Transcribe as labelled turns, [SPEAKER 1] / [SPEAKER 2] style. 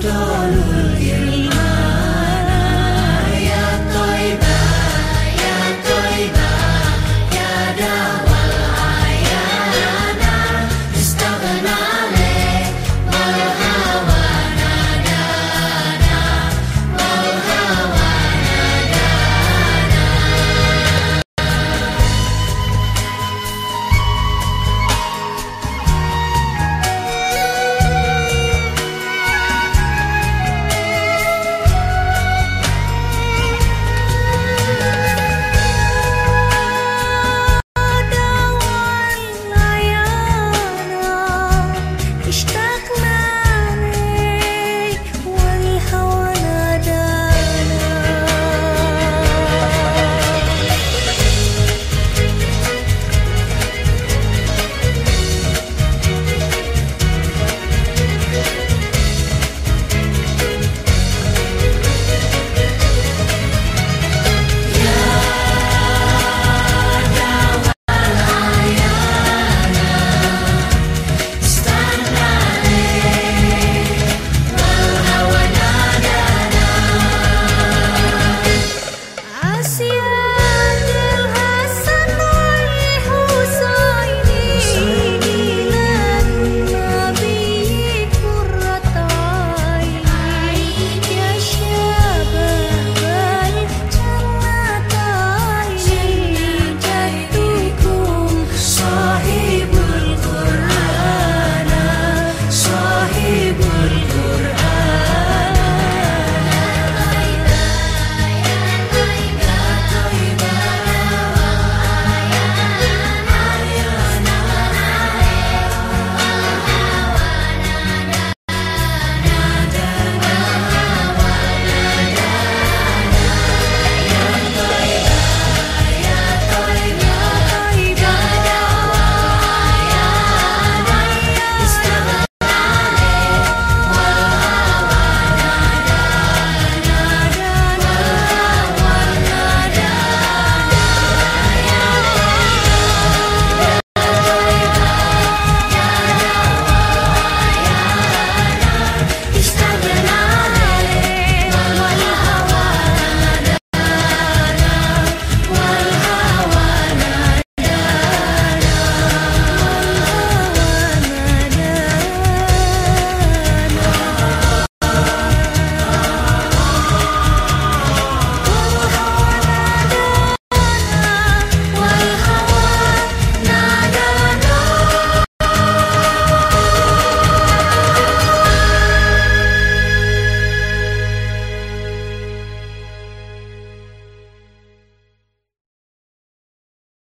[SPEAKER 1] door.